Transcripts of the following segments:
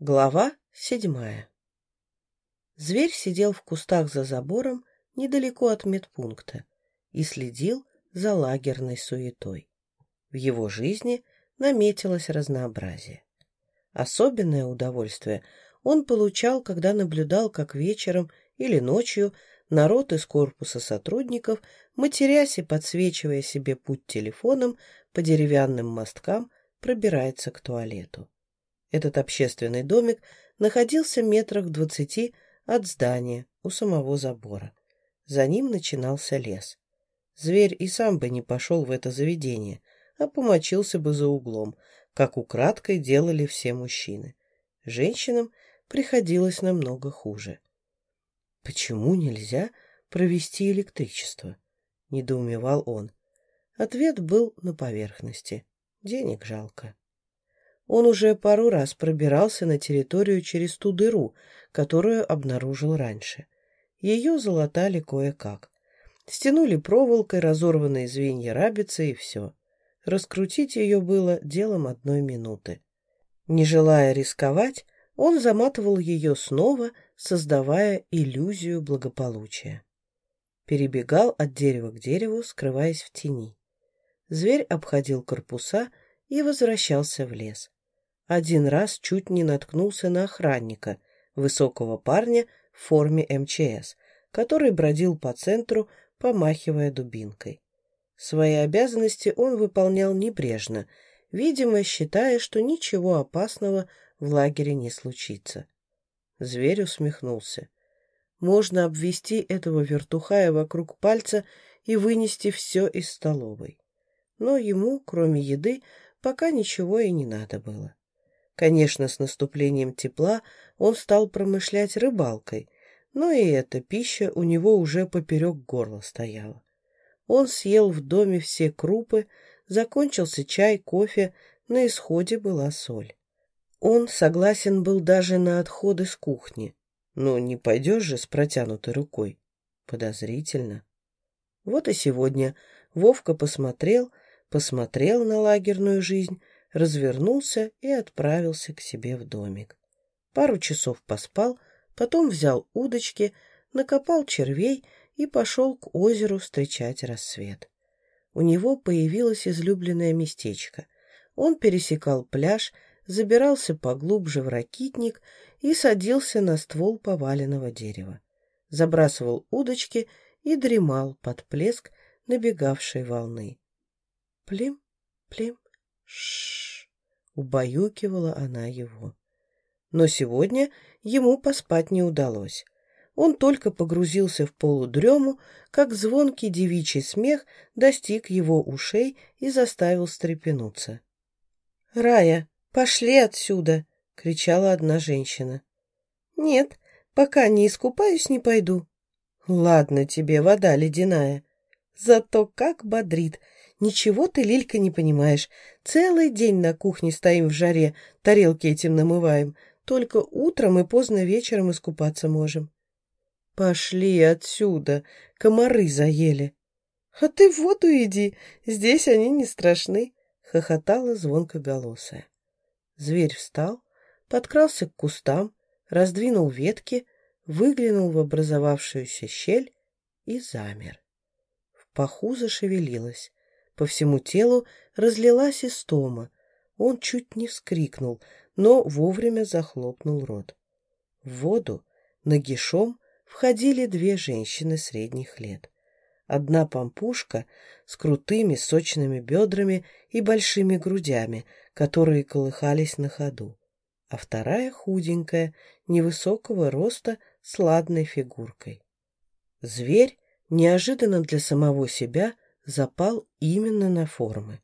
Глава седьмая Зверь сидел в кустах за забором недалеко от медпункта и следил за лагерной суетой. В его жизни наметилось разнообразие. Особенное удовольствие он получал, когда наблюдал, как вечером или ночью народ из корпуса сотрудников, матерясь и подсвечивая себе путь телефоном по деревянным мосткам, пробирается к туалету. Этот общественный домик находился метрах в двадцати от здания у самого забора. За ним начинался лес. Зверь и сам бы не пошел в это заведение, а помочился бы за углом, как украдкой делали все мужчины. Женщинам приходилось намного хуже. «Почему нельзя провести электричество?» — недоумевал он. Ответ был на поверхности. Денег жалко. Он уже пару раз пробирался на территорию через ту дыру, которую обнаружил раньше. Ее залатали кое-как. Стянули проволокой разорванные звенья рабицы и все. Раскрутить ее было делом одной минуты. Не желая рисковать, он заматывал ее снова, создавая иллюзию благополучия. Перебегал от дерева к дереву, скрываясь в тени. Зверь обходил корпуса и возвращался в лес. Один раз чуть не наткнулся на охранника, высокого парня в форме МЧС, который бродил по центру, помахивая дубинкой. Свои обязанности он выполнял небрежно, видимо, считая, что ничего опасного в лагере не случится. Зверь усмехнулся. Можно обвести этого вертухая вокруг пальца и вынести все из столовой. Но ему, кроме еды, пока ничего и не надо было. Конечно, с наступлением тепла он стал промышлять рыбалкой, но и эта пища у него уже поперек горла стояла. Он съел в доме все крупы, закончился чай, кофе, на исходе была соль. Он согласен был даже на отходы с кухни, но не пойдешь же с протянутой рукой. Подозрительно. Вот и сегодня Вовка посмотрел, посмотрел на лагерную жизнь, развернулся и отправился к себе в домик. Пару часов поспал, потом взял удочки, накопал червей и пошел к озеру встречать рассвет. У него появилось излюбленное местечко. Он пересекал пляж, забирался поглубже в ракитник и садился на ствол поваленного дерева. Забрасывал удочки и дремал под плеск набегавшей волны. Плим, плим, Шш, убаюкивала она его. Но сегодня ему поспать не удалось. Он только погрузился в полудрему, как звонкий девичий смех достиг его ушей и заставил встрепенуться. «Рая, пошли отсюда!» — кричала одна женщина. «Нет, пока не искупаюсь, не пойду». «Ладно тебе, вода ледяная. Зато как бодрит, Ничего ты, Лилька, не понимаешь. Целый день на кухне стоим в жаре, тарелки этим намываем. Только утром и поздно вечером искупаться можем. Пошли отсюда, комары заели. А ты в воду иди, здесь они не страшны, хохотала звонкоголосая. Зверь встал, подкрался к кустам, раздвинул ветки, выглянул в образовавшуюся щель и замер. В паху зашевелилась. По всему телу разлилась истома. Он чуть не вскрикнул, но вовремя захлопнул рот. В воду нагишом входили две женщины средних лет. Одна пампушка с крутыми сочными бедрами и большими грудями, которые колыхались на ходу, а вторая худенькая, невысокого роста, с ладной фигуркой. Зверь, неожиданно для самого себя, запал именно на формы.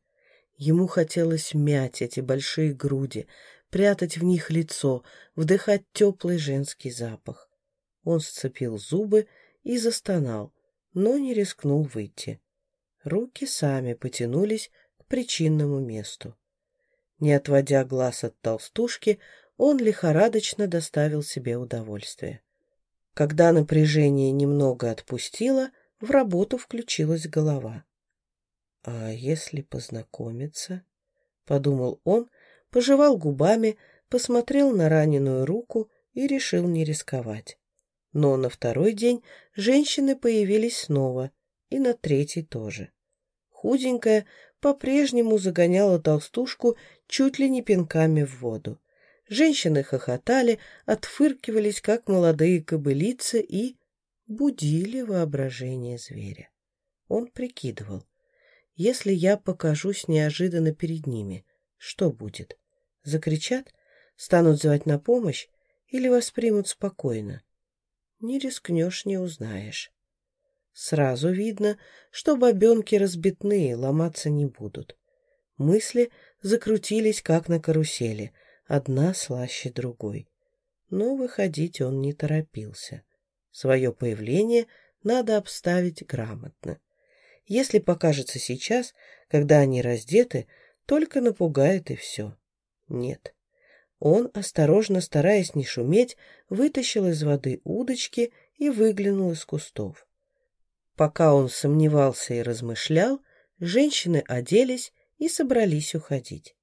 Ему хотелось мять эти большие груди, прятать в них лицо, вдыхать теплый женский запах. Он сцепил зубы и застонал, но не рискнул выйти. Руки сами потянулись к причинному месту. Не отводя глаз от толстушки, он лихорадочно доставил себе удовольствие. Когда напряжение немного отпустило, в работу включилась голова. А если познакомиться? Подумал он, пожевал губами, посмотрел на раненую руку и решил не рисковать. Но на второй день женщины появились снова, и на третий тоже. Худенькая по-прежнему загоняла толстушку чуть ли не пинками в воду. Женщины хохотали, отфыркивались, как молодые кобылицы, и будили воображение зверя. Он прикидывал, если я покажусь неожиданно перед ними, что будет? Закричат? Станут звать на помощь? Или воспримут спокойно? Не рискнешь, не узнаешь. Сразу видно, что бабенки разбитные, ломаться не будут. Мысли закрутились, как на карусели, одна слаще другой. Но выходить он не торопился. Свое появление надо обставить грамотно. Если покажется сейчас, когда они раздеты, только напугает и все. Нет. Он, осторожно стараясь не шуметь, вытащил из воды удочки и выглянул из кустов. Пока он сомневался и размышлял, женщины оделись и собрались уходить.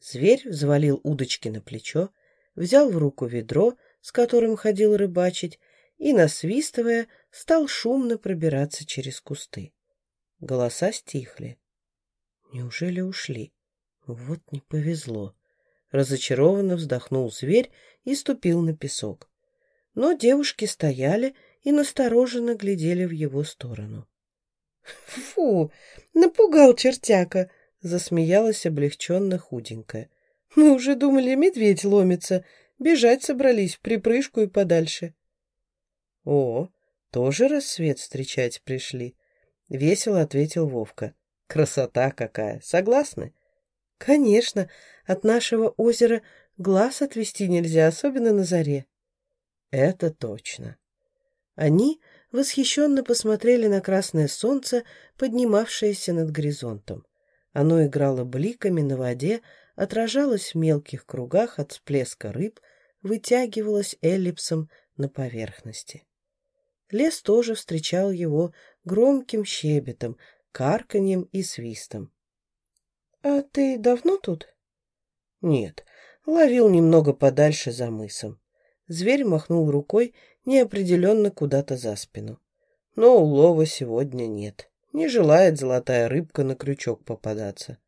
Зверь взвалил удочки на плечо, взял в руку ведро, с которым ходил рыбачить, и, насвистывая, стал шумно пробираться через кусты. Голоса стихли. Неужели ушли? Вот не повезло. Разочарованно вздохнул зверь и ступил на песок. Но девушки стояли и настороженно глядели в его сторону. «Фу! Напугал чертяка!» — засмеялась облегченно худенькая. «Мы уже думали, медведь ломится. Бежать собрались в припрыжку и подальше». «О, тоже рассвет встречать пришли?» — весело ответил Вовка. «Красота какая! Согласны?» Конечно, от нашего озера глаз отвести нельзя, особенно на заре. Это точно. Они восхищенно посмотрели на красное солнце, поднимавшееся над горизонтом. Оно играло бликами на воде, отражалось в мелких кругах от всплеска рыб, вытягивалось эллипсом на поверхности. Лес тоже встречал его громким щебетом, карканьем и свистом. «А ты давно тут?» «Нет, ловил немного подальше за мысом». Зверь махнул рукой неопределенно куда-то за спину. «Но улова сегодня нет. Не желает золотая рыбка на крючок попадаться».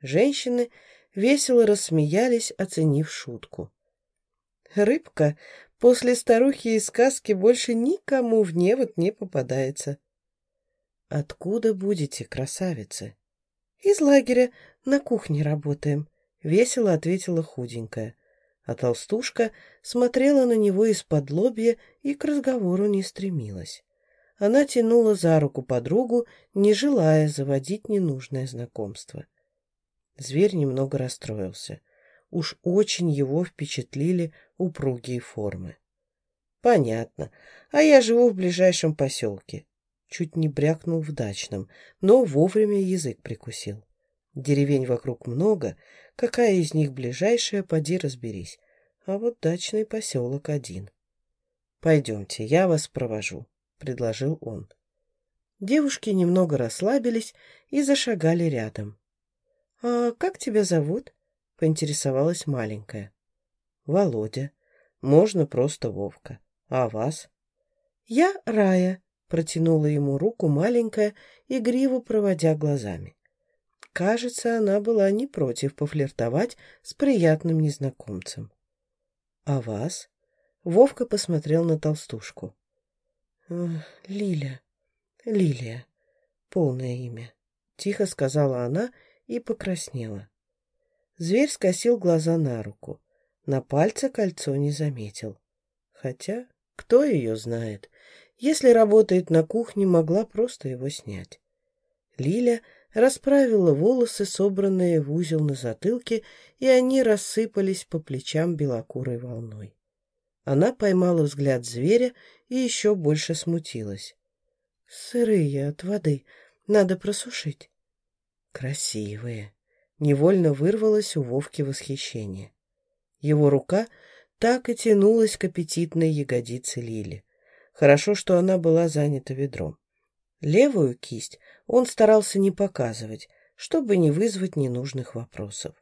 Женщины весело рассмеялись, оценив шутку. «Рыбка после старухи и сказки больше никому в невод не попадается». «Откуда будете, красавицы?» «Из лагеря на кухне работаем», — весело ответила худенькая. А толстушка смотрела на него из-под лобья и к разговору не стремилась. Она тянула за руку подругу, не желая заводить ненужное знакомство. Зверь немного расстроился. Уж очень его впечатлили упругие формы. «Понятно. А я живу в ближайшем поселке чуть не брякнул в дачном, но вовремя язык прикусил. Деревень вокруг много, какая из них ближайшая, поди разберись. А вот дачный поселок один. «Пойдемте, я вас провожу», — предложил он. Девушки немного расслабились и зашагали рядом. «А как тебя зовут?» — поинтересовалась маленькая. «Володя. Можно просто Вовка. А вас?» «Я Рая», Протянула ему руку маленькая, игриво проводя глазами. Кажется, она была не против пофлиртовать с приятным незнакомцем. «А вас?» Вовка посмотрел на толстушку. «Лиля, Лилия, полное имя», — тихо сказала она и покраснела. Зверь скосил глаза на руку. На пальце кольцо не заметил. Хотя, кто ее знает, если работает на кухне, могла просто его снять. Лиля расправила волосы, собранные в узел на затылке, и они рассыпались по плечам белокурой волной. Она поймала взгляд зверя и еще больше смутилась. «Сырые от воды, надо просушить». «Красивые!» — невольно вырвалось у Вовки восхищение. Его рука так и тянулась к аппетитной ягодице Лили. Хорошо, что она была занята ведром. Левую кисть он старался не показывать, чтобы не вызвать ненужных вопросов.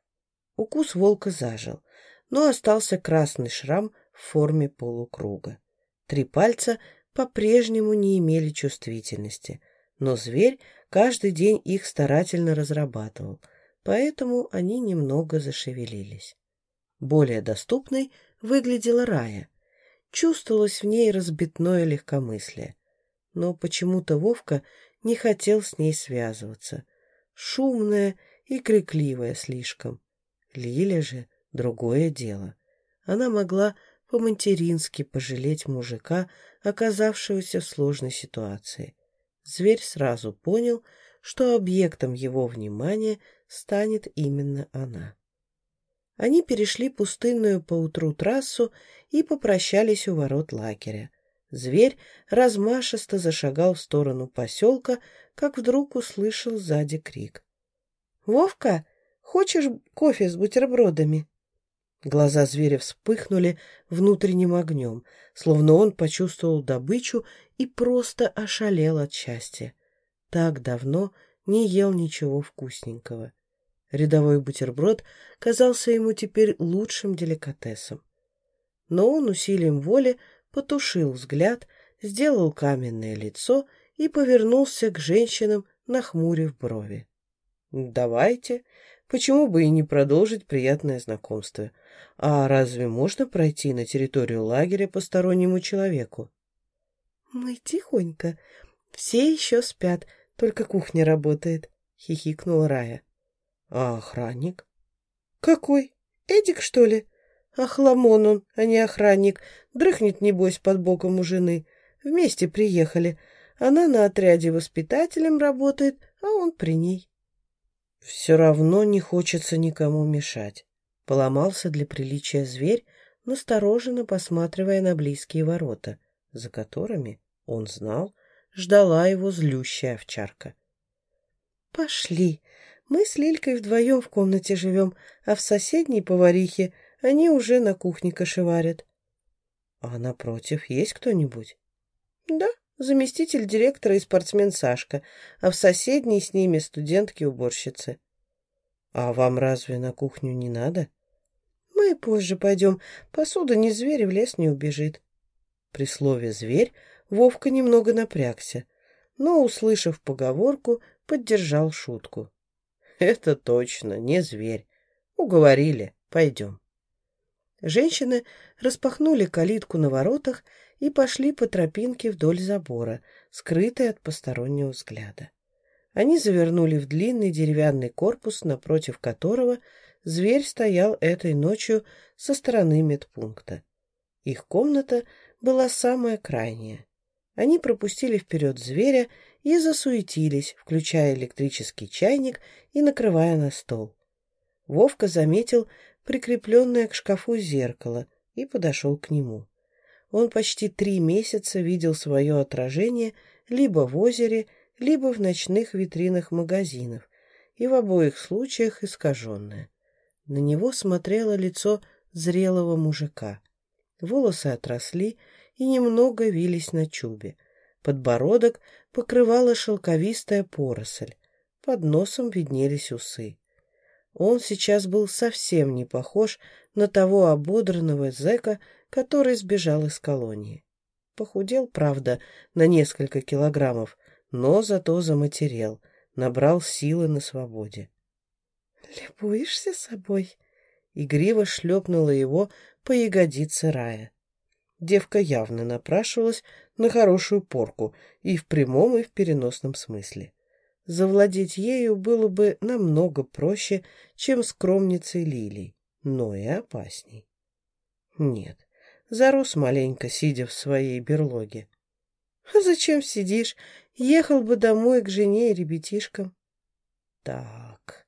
Укус волка зажил, но остался красный шрам в форме полукруга. Три пальца по-прежнему не имели чувствительности, но зверь каждый день их старательно разрабатывал, поэтому они немного зашевелились. Более доступной выглядела Рая. Чувствовалось в ней разбитное легкомыслие. Но почему-то Вовка не хотел с ней связываться. Шумная и крикливая слишком. Лиля же другое дело. Она могла по-матерински пожалеть мужика, оказавшегося в сложной ситуации. Зверь сразу понял, что объектом его внимания станет именно она. Они перешли пустынную поутру трассу и попрощались у ворот лагеря. Зверь размашисто зашагал в сторону поселка, как вдруг услышал сзади крик. «Вовка, хочешь кофе с бутербродами?» Глаза зверя вспыхнули внутренним огнем, словно он почувствовал добычу и просто ошалел от счастья. Так давно не ел ничего вкусненького. Рядовой бутерброд казался ему теперь лучшим деликатесом. Но он усилием воли потушил взгляд, сделал каменное лицо и повернулся к женщинам, нахмурив брови. «Давайте. Почему бы и не продолжить приятное знакомство? А разве можно пройти на территорию лагеря постороннему человеку? Мы тихонько. Все еще спят, только кухня работает, хихикнула Рая. А охранник? Какой? Эдик, что ли? Охламон он, а не охранник. Дрыхнет, небось, под боком у жены. Вместе приехали. Она на отряде воспитателем работает, а он при ней. Все равно не хочется никому мешать. Поломался для приличия зверь, настороженно посматривая на близкие ворота, за которыми, он знал, ждала его злющая овчарка. «Пошли. Мы с Лилькой вдвоем в комнате живем, а в соседней поварихе они уже на кухне кошеварят». «А напротив есть кто-нибудь?» «Да, заместитель директора и спортсмен Сашка, а в соседней с ними студентки-уборщицы». «А вам разве на кухню не надо?» Мы позже пойдем. Посуда не зверь, в лес не убежит. При слове «зверь» Вовка немного напрягся, но, услышав поговорку, поддержал шутку. «Это точно, не зверь. Уговорили. Пойдем». Женщины распахнули калитку на воротах и пошли по тропинке вдоль забора, скрытой от постороннего взгляда. Они завернули в длинный деревянный корпус, напротив которого Зверь стоял этой ночью со стороны медпункта. Их комната была самая крайняя. Они пропустили вперед зверя и засуетились, включая электрический чайник и накрывая на стол. Вовка заметил прикрепленное к шкафу зеркало и подошел к нему. Он почти три месяца видел свое отражение либо в озере, либо в ночных витринах магазинов, и в обоих случаях искаженное. На него смотрело лицо зрелого мужика. Волосы отросли и немного вились на чубе. Подбородок покрывала шелковистая поросль. Под носом виднелись усы. Он сейчас был совсем не похож на того ободранного зэка, который сбежал из колонии. Похудел, правда, на несколько килограммов, но зато заматерел, набрал силы на свободе. «Любуешься собой?» Игриво шлепнула его по ягодице Рая. Девка явно напрашивалась на хорошую порку и в прямом, и в переносном смысле. Завладеть ею было бы намного проще, чем скромницей Лилий, но и опасней. Нет, зарос маленько, сидя в своей берлоге. А зачем сидишь? Ехал бы домой к жене и ребятишкам. Так,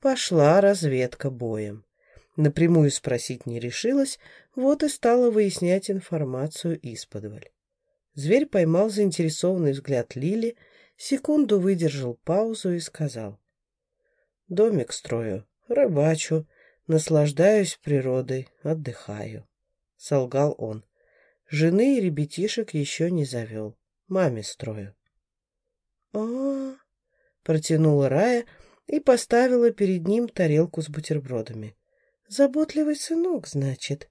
Пошла разведка боем. Напрямую спросить не решилась, вот и стала выяснять информацию исподволь. Зверь поймал заинтересованный взгляд Лили, секунду выдержал паузу и сказал. «Домик строю, рыбачу, наслаждаюсь природой, отдыхаю», — солгал он. «Жены и ребятишек еще не завел, маме строю». «А-а-а», протянула Рая, — и поставила перед ним тарелку с бутербродами. Заботливый сынок, значит.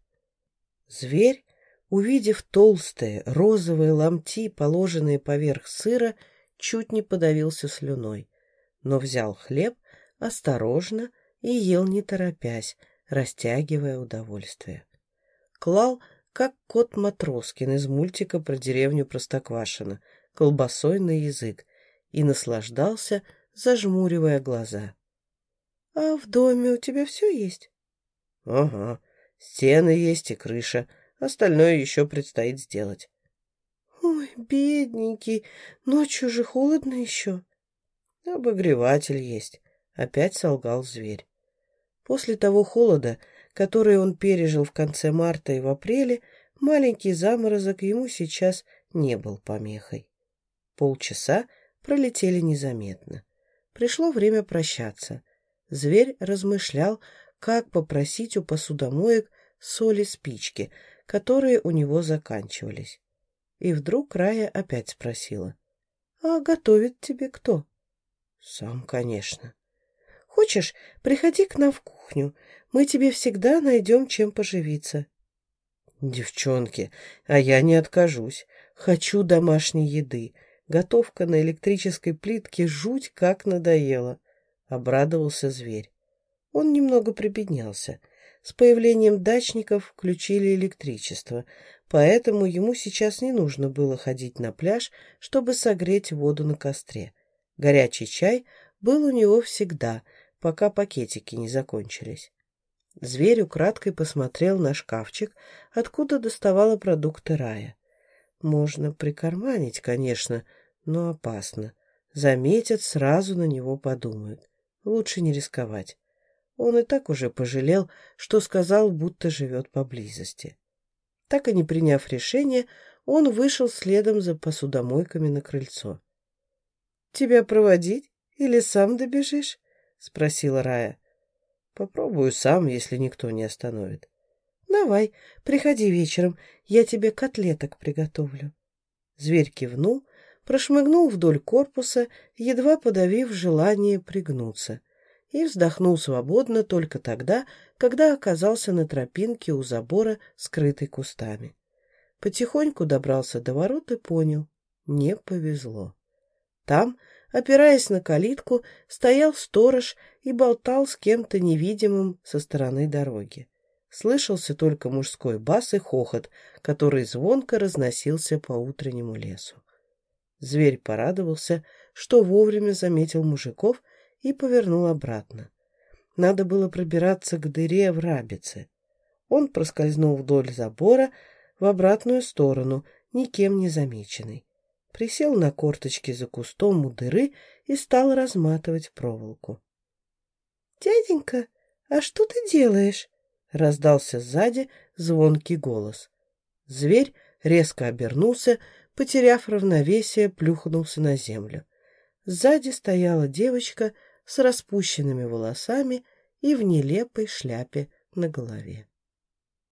Зверь, увидев толстые розовые ломти, положенные поверх сыра, чуть не подавился слюной, но взял хлеб осторожно и ел не торопясь, растягивая удовольствие. Клал, как кот Матроскин из мультика про деревню Простоквашино, колбасой на язык, и наслаждался, зажмуривая глаза. — А в доме у тебя все есть? — Ага, стены есть и крыша, остальное еще предстоит сделать. — Ой, бедненький, ночью же холодно еще. — Обогреватель есть, — опять солгал зверь. После того холода, который он пережил в конце марта и в апреле, маленький заморозок ему сейчас не был помехой. Полчаса пролетели незаметно. Пришло время прощаться. Зверь размышлял, как попросить у посудомоек соли спички, которые у него заканчивались. И вдруг Рая опять спросила. — А готовит тебе кто? — Сам, конечно. — Хочешь, приходи к нам в кухню. Мы тебе всегда найдем чем поживиться. — Девчонки, а я не откажусь. Хочу домашней еды. Готовка на электрической плитке жуть как надоела. Обрадовался зверь. Он немного прибеднялся. С появлением дачников включили электричество, поэтому ему сейчас не нужно было ходить на пляж, чтобы согреть воду на костре. Горячий чай был у него всегда, пока пакетики не закончились. Зверь украдкой посмотрел на шкафчик, откуда доставала продукты рая. Можно прикарманить, конечно, но опасно. Заметят, сразу на него подумают. Лучше не рисковать. Он и так уже пожалел, что сказал, будто живет поблизости. Так и не приняв решение, он вышел следом за посудомойками на крыльцо. «Тебя проводить или сам добежишь?» — спросила Рая. «Попробую сам, если никто не остановит». «Давай, приходи вечером, я тебе котлеток приготовлю». Зверь кивнул, прошмыгнул вдоль корпуса, едва подавив желание пригнуться, и вздохнул свободно только тогда, когда оказался на тропинке у забора, скрытой кустами. Потихоньку добрался до ворот и понял — не повезло. Там, опираясь на калитку, стоял сторож и болтал с кем-то невидимым со стороны дороги. Слышался только мужской бас и хохот, который звонко разносился по утреннему лесу. Зверь порадовался, что вовремя заметил мужиков и повернул обратно. Надо было пробираться к дыре в рабице. Он проскользнул вдоль забора в обратную сторону, никем не замеченный. Присел на корточки за кустом у дыры и стал разматывать проволоку. — Дяденька, а что ты делаешь? — раздался сзади звонкий голос. Зверь резко обернулся, потеряв равновесие, плюхнулся на землю. Сзади стояла девочка с распущенными волосами и в нелепой шляпе на голове.